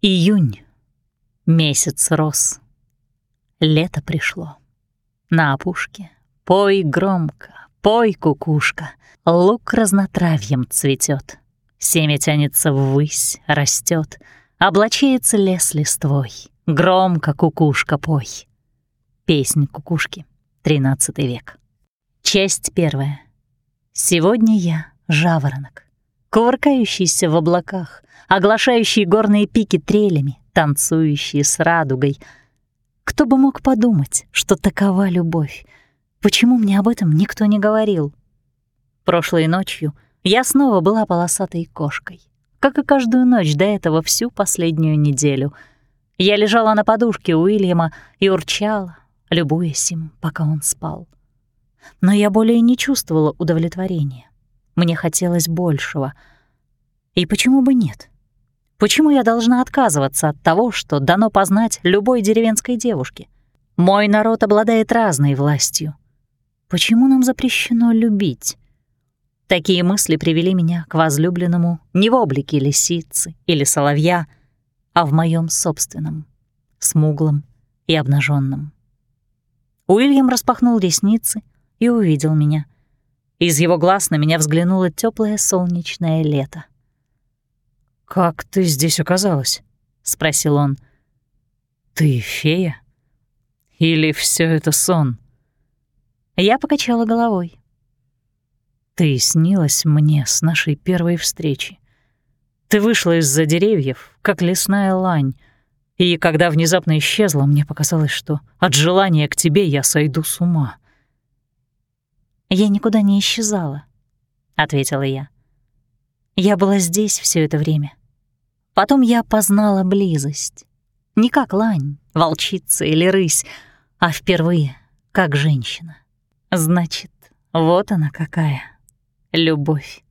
Июнь. Месяц рос. Лето пришло. На опушке пой громко, пой, кукушка. Лук разнотравьем цветет. Семя тянется ввысь, растет, Облачается лес листвой. Громко кукушка пой. Песнь кукушки. Тринадцатый век. Часть первая. Сегодня я жаворонок, кувыркающийся в облаках, оглашающий горные пики трелями, танцующий с радугой. Кто бы мог подумать, что такова любовь? Почему мне об этом никто не говорил? Прошлой ночью я снова была полосатой кошкой, как и каждую ночь до этого всю последнюю неделю. Я лежала на подушке Уильяма и урчала, любуясь им, пока он спал. Но я более не чувствовала удовлетворения. Мне хотелось большего. И почему бы нет? Почему я должна отказываться от того, что дано познать любой деревенской девушке? Мой народ обладает разной властью. Почему нам запрещено любить? Такие мысли привели меня к возлюбленному не в облике лисицы или соловья, а в моем собственном, смуглом и обнаженном. Уильям распахнул ресницы и увидел меня. Из его глаз на меня взглянуло теплое солнечное лето. «Как ты здесь оказалась?» — спросил он. «Ты фея? Или все это сон?» Я покачала головой. «Ты снилась мне с нашей первой встречи. Ты вышла из-за деревьев, как лесная лань, и когда внезапно исчезла, мне показалось, что от желания к тебе я сойду с ума». «Я никуда не исчезала», — ответила я. «Я была здесь все это время. Потом я познала близость. Не как лань, волчица или рысь, а впервые как женщина. Значит, вот она какая. Любовь.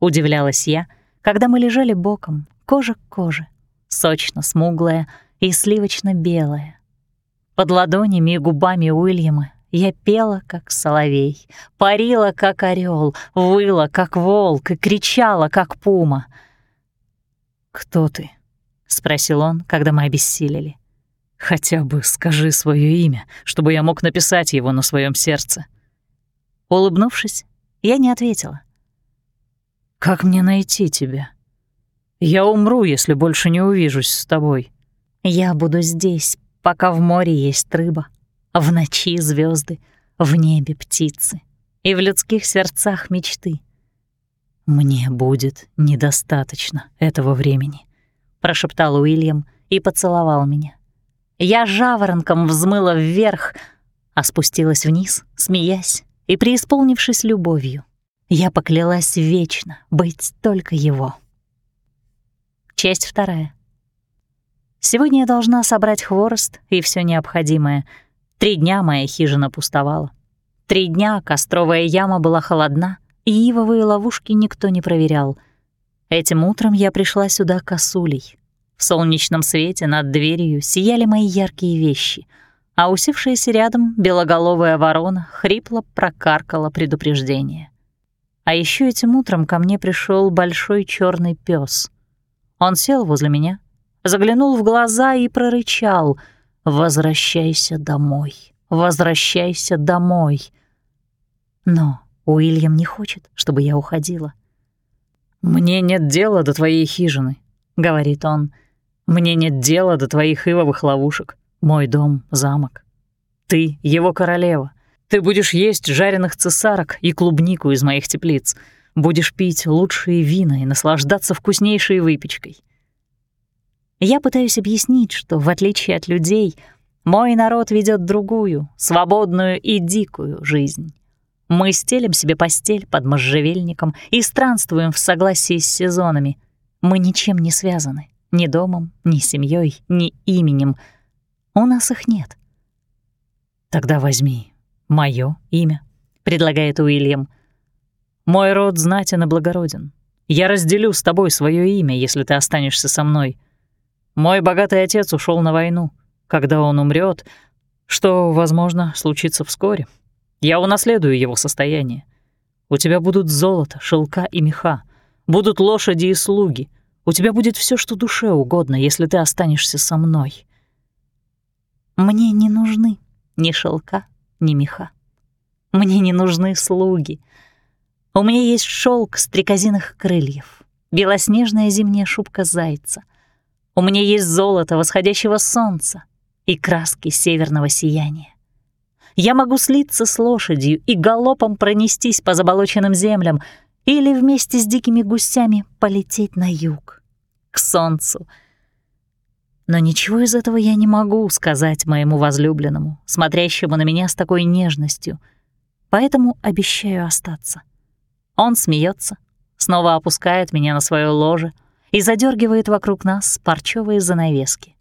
Удивлялась я, когда мы лежали боком, кожа к коже, сочно-смуглая и сливочно-белая. Под ладонями и губами Уильяма я пела, как соловей, парила, как орел, выла, как волк и кричала, как пума — «Кто ты?» — спросил он, когда мы обессилели. «Хотя бы скажи свое имя, чтобы я мог написать его на своем сердце». Улыбнувшись, я не ответила. «Как мне найти тебя? Я умру, если больше не увижусь с тобой». «Я буду здесь, пока в море есть рыба, в ночи звезды, в небе птицы и в людских сердцах мечты. «Мне будет недостаточно этого времени», — прошептал Уильям и поцеловал меня. Я жаворонком взмыла вверх, а спустилась вниз, смеясь и преисполнившись любовью. Я поклялась вечно быть только его. Часть вторая. Сегодня я должна собрать хворост и все необходимое. Три дня моя хижина пустовала. Три дня костровая яма была холодна, и ивовые ловушки никто не проверял. Этим утром я пришла сюда косулей. В солнечном свете над дверью сияли мои яркие вещи, а усевшаяся рядом белоголовая ворона хрипло прокаркала предупреждение. А еще этим утром ко мне пришел большой черный пес. Он сел возле меня, заглянул в глаза и прорычал «Возвращайся домой, возвращайся домой». Но Уильям не хочет, чтобы я уходила. «Мне нет дела до твоей хижины», — говорит он. «Мне нет дела до твоих ивовых ловушек. Мой дом — замок. Ты — его королева. Ты будешь есть жареных цесарок и клубнику из моих теплиц. Будешь пить лучшие вина и наслаждаться вкуснейшей выпечкой». Я пытаюсь объяснить, что, в отличие от людей, мой народ ведет другую, свободную и дикую жизнь. Мы стелим себе постель под можжевельником и странствуем в согласии с сезонами. Мы ничем не связаны. Ни домом, ни семьей, ни именем. У нас их нет. «Тогда возьми мое имя», — предлагает Уильям. «Мой род знатен и благороден. Я разделю с тобой свое имя, если ты останешься со мной. Мой богатый отец ушел на войну. Когда он умрет, что, возможно, случится вскоре, я унаследую его состояние. У тебя будут золото, шелка и меха, будут лошади и слуги. У тебя будет все, что душе угодно, если ты останешься со мной. Мне не нужны ни шелка, ни меха. Мне не нужны слуги. У меня есть шелк стрекозиных крыльев, белоснежная зимняя шубка зайца. У меня есть золото восходящего солнца и краски северного сияния. Я могу слиться с лошадью и галопом пронестись по заболоченным землям или вместе с дикими гусями полететь на юг, к солнцу. Но ничего из этого я не могу сказать моему возлюбленному, смотрящему на меня с такой нежностью, поэтому обещаю остаться. Он смеется, снова опускает меня на свое ложе и задергивает вокруг нас парчевые занавески.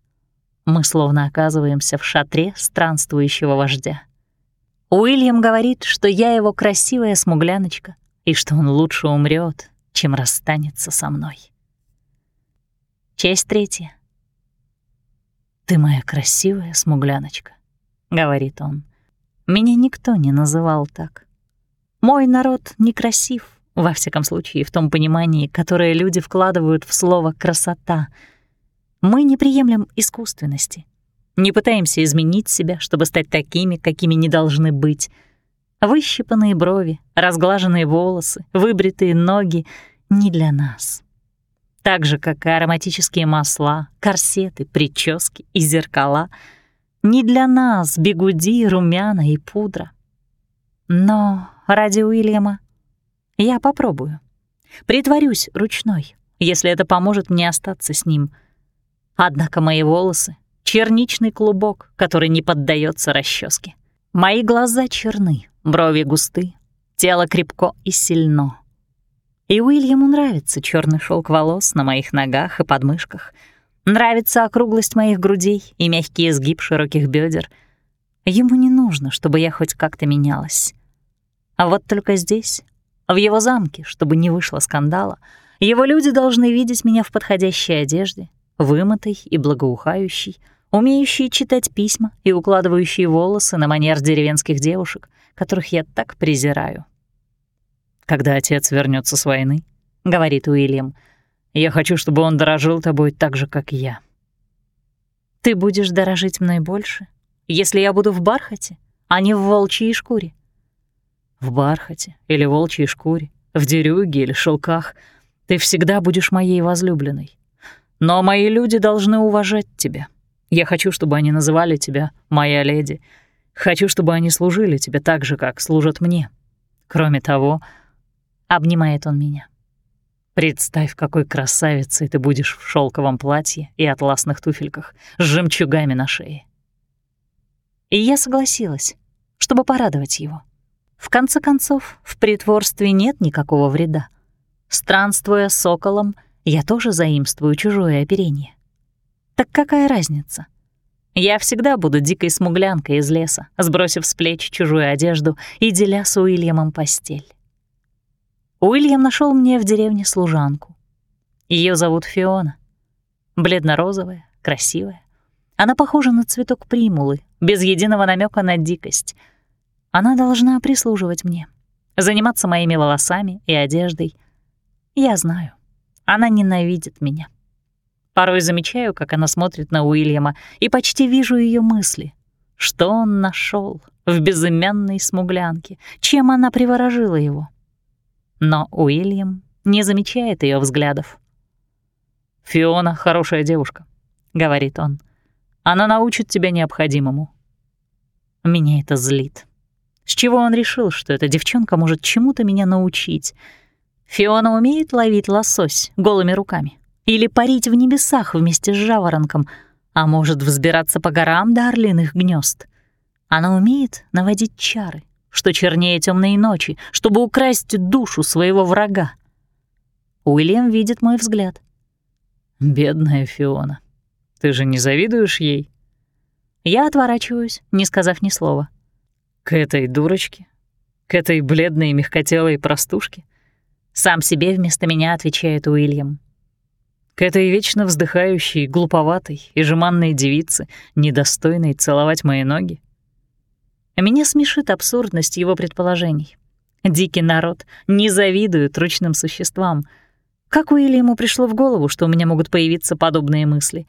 Мы словно оказываемся в шатре странствующего вождя. Уильям говорит, что я его красивая смугляночка и что он лучше умрет, чем расстанется со мной. Часть третья. «Ты моя красивая смугляночка», — говорит он. «Меня никто не называл так. Мой народ некрасив, во всяком случае, в том понимании, которое люди вкладывают в слово «красота». Мы не приемлем искусственности, не пытаемся изменить себя, чтобы стать такими, какими не должны быть. Выщипанные брови, разглаженные волосы, выбритые ноги — не для нас. Так же, как и ароматические масла, корсеты, прически и зеркала — не для нас бегуди, румяна и пудра. Но ради Уильяма я попробую. Притворюсь ручной, если это поможет мне остаться с ним. Однако мои волосы черничный клубок, который не поддается расческе. Мои глаза черны, брови густы, тело крепко и сильно. И Уильяму нравится черный шелк волос на моих ногах и подмышках, нравится округлость моих грудей и мягкий изгиб широких бедер. Ему не нужно, чтобы я хоть как-то менялась. А вот только здесь, в его замке, чтобы не вышло скандала, его люди должны видеть меня в подходящей одежде, вымытой и благоухающей, умеющие читать письма и укладывающие волосы на манер деревенских девушек, которых я так презираю. «Когда отец вернется с войны», — говорит Уильям, «я хочу, чтобы он дорожил тобой так же, как я». «Ты будешь дорожить мной больше, если я буду в бархате, а не в волчьей шкуре?» «В бархате или волчьей шкуре, в дерюге или шелках ты всегда будешь моей возлюбленной. Но мои люди должны уважать тебя». Я хочу, чтобы они называли тебя «моя леди». Хочу, чтобы они служили тебе так же, как служат мне. Кроме того, обнимает он меня. Представь, какой красавицей ты будешь в шелковом платье и атласных туфельках с жемчугами на шее. И я согласилась, чтобы порадовать его. В конце концов, в притворстве нет никакого вреда. Странствуя соколом, я тоже заимствую чужое оперение. Так какая разница? Я всегда буду дикой смуглянкой из леса, сбросив с плеч чужую одежду и деля с Уильямом постель. Уильям нашел мне в деревне служанку. Ее зовут Фиона. Бледно-розовая, красивая. Она похожа на цветок примулы, без единого намека на дикость. Она должна прислуживать мне, заниматься моими волосами и одеждой. Я знаю, она ненавидит меня. Порой замечаю, как она смотрит на Уильяма, и почти вижу ее мысли. Что он нашел в безымянной смуглянке? Чем она приворожила его? Но Уильям не замечает ее взглядов. «Фиона — хорошая девушка», — говорит он. «Она научит тебя необходимому». Меня это злит. С чего он решил, что эта девчонка может чему-то меня научить? Фиона умеет ловить лосось голыми руками или парить в небесах вместе с жаворонком, а может взбираться по горам до орлиных гнезд. Она умеет наводить чары, что чернее темные ночи, чтобы украсть душу своего врага. Уильям видит мой взгляд. «Бедная Фиона, ты же не завидуешь ей?» Я отворачиваюсь, не сказав ни слова. «К этой дурочке? К этой бледной мягкотелой простушке?» Сам себе вместо меня отвечает Уильям к этой вечно вздыхающей, глуповатой и жеманной девице, недостойной целовать мои ноги? Меня смешит абсурдность его предположений. Дикий народ не завидует ручным существам. Как Уильяму пришло в голову, что у меня могут появиться подобные мысли?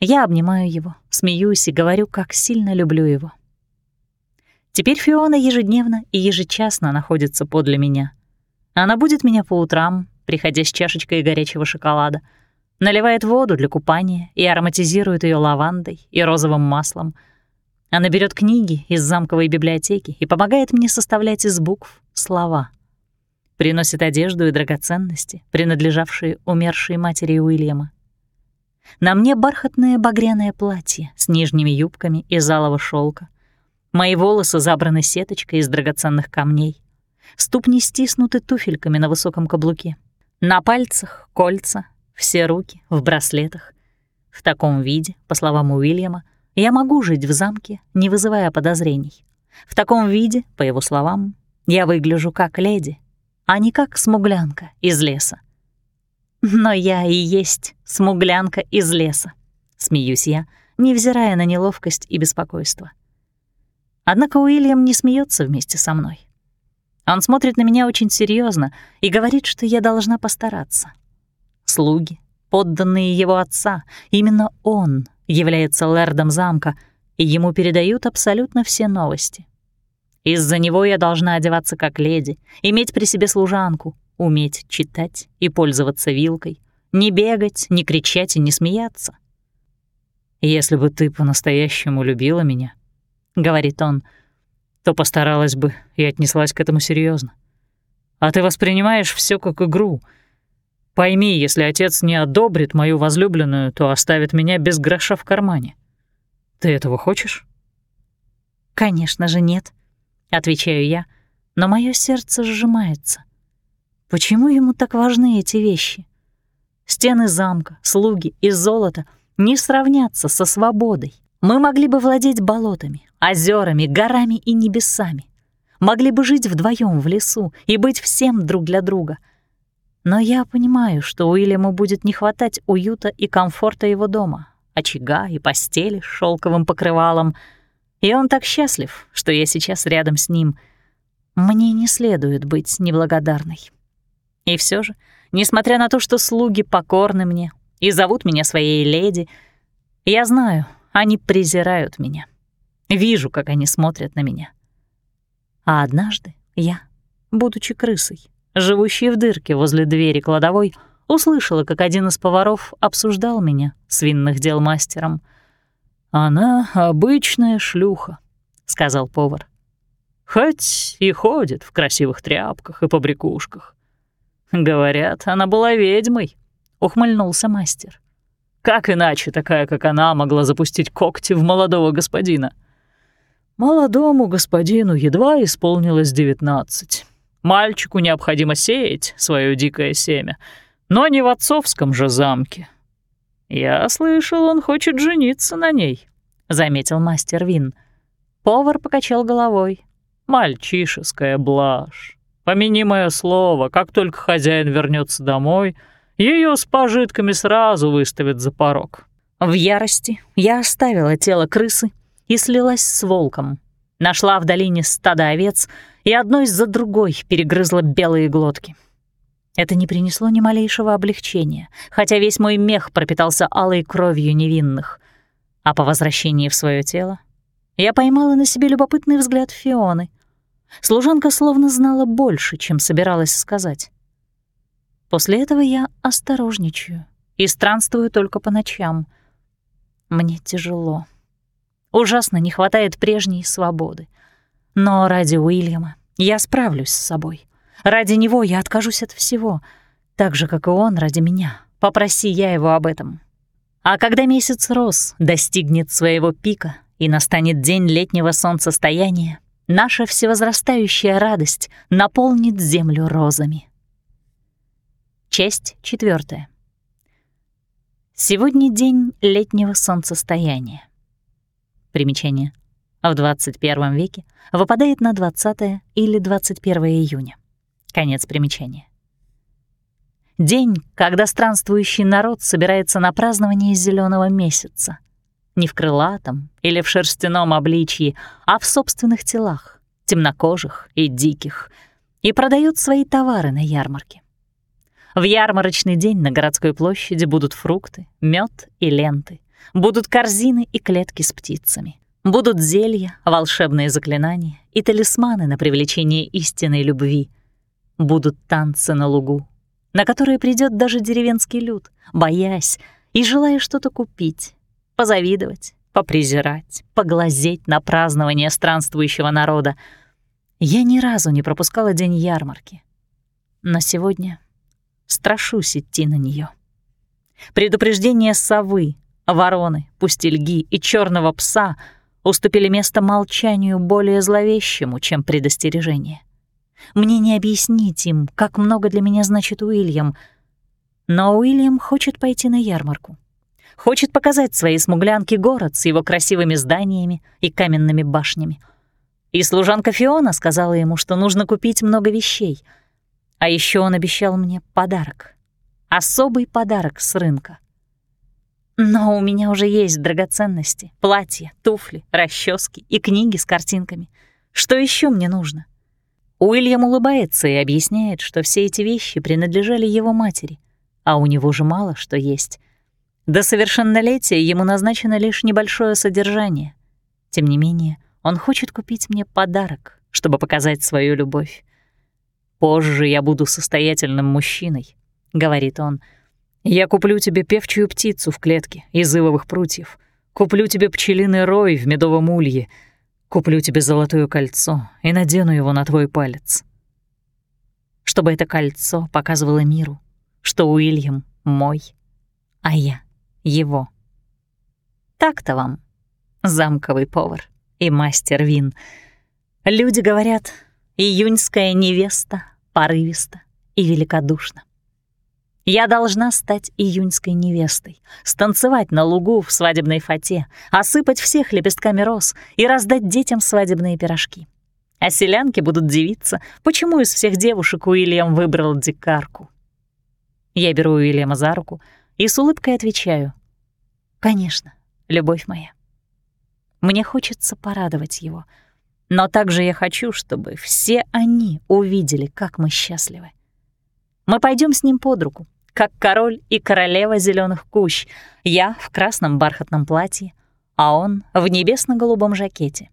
Я обнимаю его, смеюсь и говорю, как сильно люблю его. Теперь Фиона ежедневно и ежечасно находится подле меня. Она будет меня по утрам, приходя с чашечкой горячего шоколада, наливает воду для купания и ароматизирует ее лавандой и розовым маслом. Она берет книги из замковой библиотеки и помогает мне составлять из букв слова. Приносит одежду и драгоценности, принадлежавшие умершей матери Уильяма. На мне бархатное багряное платье с нижними юбками из алого шелка, Мои волосы забраны сеточкой из драгоценных камней. Ступни стиснуты туфельками на высоком каблуке. На пальцах кольца, все руки в браслетах. В таком виде, по словам Уильяма, я могу жить в замке, не вызывая подозрений. В таком виде, по его словам, я выгляжу как леди, а не как смуглянка из леса. Но я и есть смуглянка из леса, смеюсь я, невзирая на неловкость и беспокойство. Однако Уильям не смеется вместе со мной. Он смотрит на меня очень серьезно и говорит, что я должна постараться. Слуги, подданные его отца, именно он является лэрдом замка, и ему передают абсолютно все новости. Из-за него я должна одеваться как леди, иметь при себе служанку, уметь читать и пользоваться вилкой, не бегать, не кричать и не смеяться. Если бы ты по-настоящему любила меня, — говорит он, — то постаралась бы и отнеслась к этому серьезно. А ты воспринимаешь все как игру. Пойми, если отец не одобрит мою возлюбленную, то оставит меня без гроша в кармане. Ты этого хочешь? Конечно же нет, отвечаю я, но мое сердце сжимается. Почему ему так важны эти вещи? Стены замка, слуги и золото не сравнятся со свободой. Мы могли бы владеть болотами, озерами, горами и небесами. Могли бы жить вдвоем в лесу и быть всем друг для друга. Но я понимаю, что Уильяму будет не хватать уюта и комфорта его дома, очага и постели с шелковым покрывалом. И он так счастлив, что я сейчас рядом с ним. Мне не следует быть неблагодарной. И все же, несмотря на то, что слуги покорны мне и зовут меня своей леди, я знаю, они презирают меня. Вижу, как они смотрят на меня. А однажды я, будучи крысой, живущей в дырке возле двери кладовой, услышала, как один из поваров обсуждал меня с винных дел мастером. «Она обычная шлюха», — сказал повар. «Хоть и ходит в красивых тряпках и побрякушках. Говорят, она была ведьмой», — ухмыльнулся мастер. «Как иначе такая, как она, могла запустить когти в молодого господина?» Молодому господину едва исполнилось девятнадцать. Мальчику необходимо сеять свое дикое семя, но не в отцовском же замке. Я слышал, он хочет жениться на ней, — заметил мастер Вин. Повар покачал головой. Мальчишеская блажь. Помяни мое слово, как только хозяин вернется домой, ее с пожитками сразу выставят за порог. В ярости я оставила тело крысы и слилась с волком. Нашла в долине стадо овец и одной за другой перегрызла белые глотки. Это не принесло ни малейшего облегчения, хотя весь мой мех пропитался алой кровью невинных. А по возвращении в свое тело я поймала на себе любопытный взгляд Фионы. Служанка словно знала больше, чем собиралась сказать. После этого я осторожничаю и странствую только по ночам. Мне тяжело. Ужасно не хватает прежней свободы. Но ради Уильяма я справлюсь с собой. Ради него я откажусь от всего, так же, как и он ради меня. Попроси я его об этом. А когда месяц роз достигнет своего пика и настанет день летнего солнцестояния, наша всевозрастающая радость наполнит землю розами. Часть четвертая. Сегодня день летнего солнцестояния. Примечание. В 21 веке выпадает на 20 или 21 июня. Конец примечания. День, когда странствующий народ собирается на празднование зеленого месяца. Не в крылатом или в шерстяном обличье, а в собственных телах, темнокожих и диких, и продает свои товары на ярмарке. В ярмарочный день на городской площади будут фрукты, мед и ленты. Будут корзины и клетки с птицами. Будут зелья, волшебные заклинания и талисманы на привлечение истинной любви. Будут танцы на лугу, на которые придет даже деревенский люд, боясь и желая что-то купить, позавидовать, попризирать, поглазеть на празднование странствующего народа. Я ни разу не пропускала день ярмарки. Но сегодня страшусь идти на нее. Предупреждение совы, вороны, пустельги и черного пса уступили место молчанию более зловещему, чем предостережение. Мне не объяснить им, как много для меня значит Уильям, но Уильям хочет пойти на ярмарку. Хочет показать своей смуглянке город с его красивыми зданиями и каменными башнями. И служанка Фиона сказала ему, что нужно купить много вещей. А еще он обещал мне подарок. Особый подарок с рынка. Но у меня уже есть драгоценности, платья, туфли, расчески и книги с картинками. Что еще мне нужно? Уильям улыбается и объясняет, что все эти вещи принадлежали его матери, а у него же мало что есть. До совершеннолетия ему назначено лишь небольшое содержание. Тем не менее, он хочет купить мне подарок, чтобы показать свою любовь. «Позже я буду состоятельным мужчиной», — говорит он. «Я куплю тебе певчую птицу в клетке из ивовых прутьев, куплю тебе пчелиный рой в медовом улье, куплю тебе золотое кольцо и надену его на твой палец». Чтобы это кольцо показывало миру, что Уильям мой, а я его. Так-то вам, замковый повар и мастер вин. Люди говорят, июньская невеста порывиста и великодушна. Я должна стать июньской невестой, станцевать на лугу в свадебной фате, осыпать всех лепестками роз и раздать детям свадебные пирожки. А селянки будут дивиться, почему из всех девушек Уильям выбрал дикарку. Я беру Уильяма за руку, и с улыбкой отвечаю. «Конечно, любовь моя». Мне хочется порадовать его, но также я хочу, чтобы все они увидели, как мы счастливы. Мы пойдем с ним под руку, как король и королева зеленых кущ, я в красном бархатном платье, а он в небесно-голубом жакете.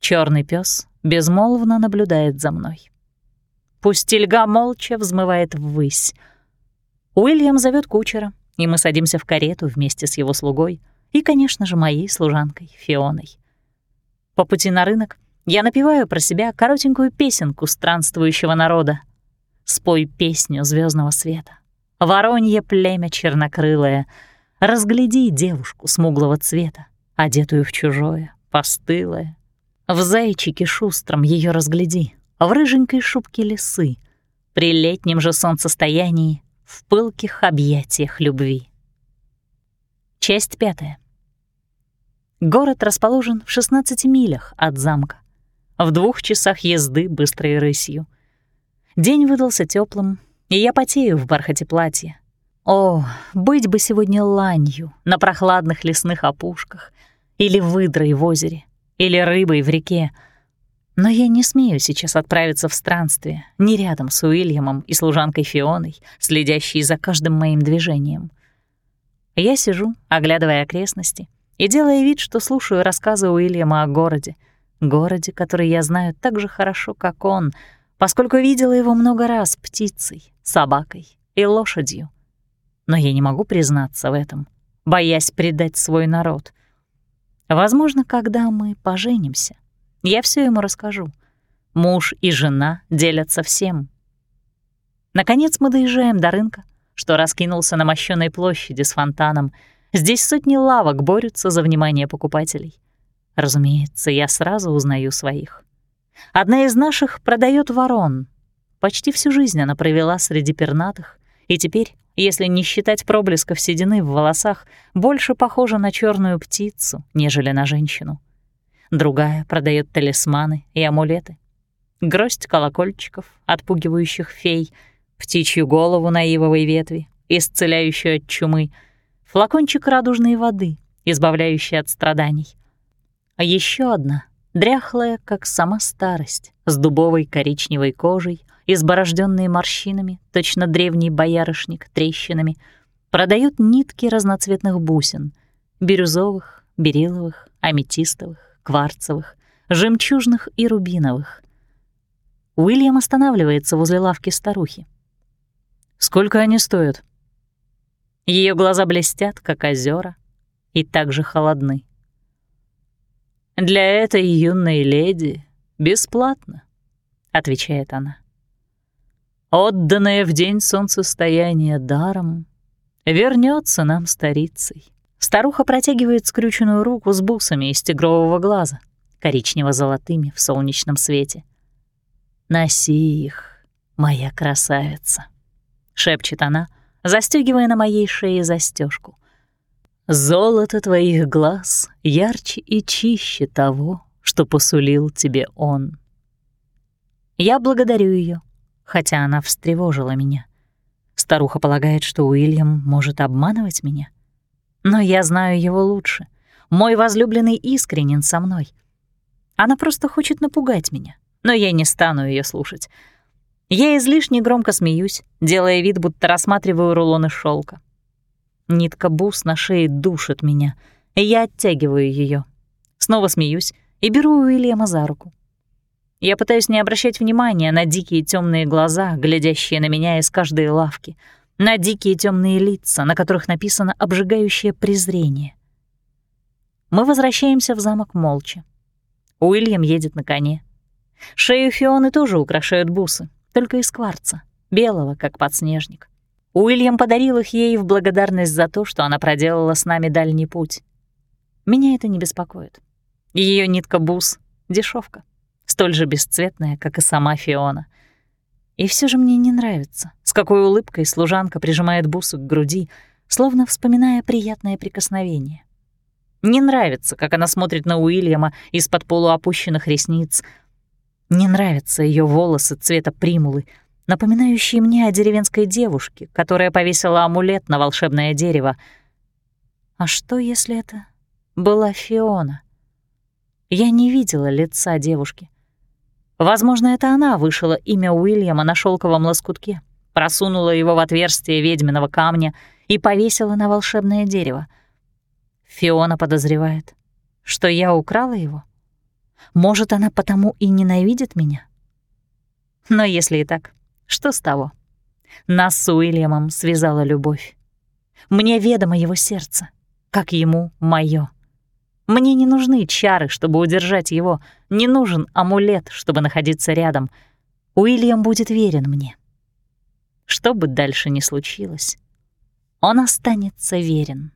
Черный пес безмолвно наблюдает за мной. Пустельга молча взмывает ввысь — Уильям зовет кучера, и мы садимся в карету вместе с его слугой и, конечно же, моей служанкой Фионой. По пути на рынок я напеваю про себя коротенькую песенку странствующего народа. «Спой песню звездного света, воронье племя чернокрылое, разгляди девушку смуглого цвета, одетую в чужое, постылое. В зайчике шустром ее разгляди, в рыженькой шубке лисы, при летнем же солнцестоянии в пылких объятиях любви. Часть пятая. Город расположен в 16 милях от замка, в двух часах езды быстрой рысью. День выдался теплым, и я потею в бархате платья. О, быть бы сегодня ланью на прохладных лесных опушках, или выдрой в озере, или рыбой в реке — но я не смею сейчас отправиться в странствие, не рядом с Уильямом и служанкой Фионой, следящей за каждым моим движением. Я сижу, оглядывая окрестности, и делая вид, что слушаю рассказы Уильяма о городе, городе, который я знаю так же хорошо, как он, поскольку видела его много раз птицей, собакой и лошадью. Но я не могу признаться в этом, боясь предать свой народ. Возможно, когда мы поженимся, я все ему расскажу. Муж и жена делятся всем. Наконец мы доезжаем до рынка, что раскинулся на мощенной площади с фонтаном. Здесь сотни лавок борются за внимание покупателей. Разумеется, я сразу узнаю своих. Одна из наших продает ворон. Почти всю жизнь она провела среди пернатых, и теперь, если не считать проблесков седины в волосах, больше похожа на черную птицу, нежели на женщину другая продает талисманы и амулеты. Гроздь колокольчиков, отпугивающих фей, птичью голову на ивовой ветви, исцеляющую от чумы, флакончик радужной воды, избавляющий от страданий. А еще одна, дряхлая, как сама старость, с дубовой коричневой кожей изборожденные морщинами, точно древний боярышник, трещинами, продают нитки разноцветных бусин — бирюзовых, бериловых, аметистовых, кварцевых, жемчужных и рубиновых. Уильям останавливается возле лавки старухи. «Сколько они стоят?» Ее глаза блестят, как озера, и также холодны. «Для этой юной леди бесплатно», — отвечает она. «Отданное в день солнцестояния даром вернется нам старицей». Старуха протягивает скрюченную руку с бусами из тигрового глаза, коричнево-золотыми в солнечном свете. «Носи их, моя красавица», — шепчет она, застегивая на моей шее застежку. «Золото твоих глаз ярче и чище того, что посулил тебе он». Я благодарю ее, хотя она встревожила меня. Старуха полагает, что Уильям может обманывать меня. Но я знаю его лучше. Мой возлюбленный искренен со мной. Она просто хочет напугать меня, но я не стану ее слушать. Я излишне громко смеюсь, делая вид, будто рассматриваю рулоны шелка. Нитка бус на шее душит меня, и я оттягиваю ее. Снова смеюсь и беру Уильяма за руку. Я пытаюсь не обращать внимания на дикие темные глаза, глядящие на меня из каждой лавки — на дикие темные лица, на которых написано обжигающее презрение. Мы возвращаемся в замок молча. Уильям едет на коне. Шею Фионы тоже украшают бусы, только из кварца, белого, как подснежник. Уильям подарил их ей в благодарность за то, что она проделала с нами дальний путь. Меня это не беспокоит. Ее нитка бус — дешевка, столь же бесцветная, как и сама Фиона — и все же мне не нравится, с какой улыбкой служанка прижимает бусы к груди, словно вспоминая приятное прикосновение. Не нравится, как она смотрит на Уильяма из-под полуопущенных ресниц. Не нравятся ее волосы цвета примулы, напоминающие мне о деревенской девушке, которая повесила амулет на волшебное дерево. А что, если это была Фиона? Я не видела лица девушки. Возможно, это она вышила имя Уильяма на шелковом лоскутке, просунула его в отверстие ведьминого камня и повесила на волшебное дерево. Фиона подозревает, что я украла его. Может, она потому и ненавидит меня? Но если и так, что с того? Нас с Уильямом связала любовь. Мне ведомо его сердце, как ему — моё. Мне не нужны чары, чтобы удержать его, не нужен амулет, чтобы находиться рядом. Уильям будет верен мне. Что бы дальше ни случилось, он останется верен.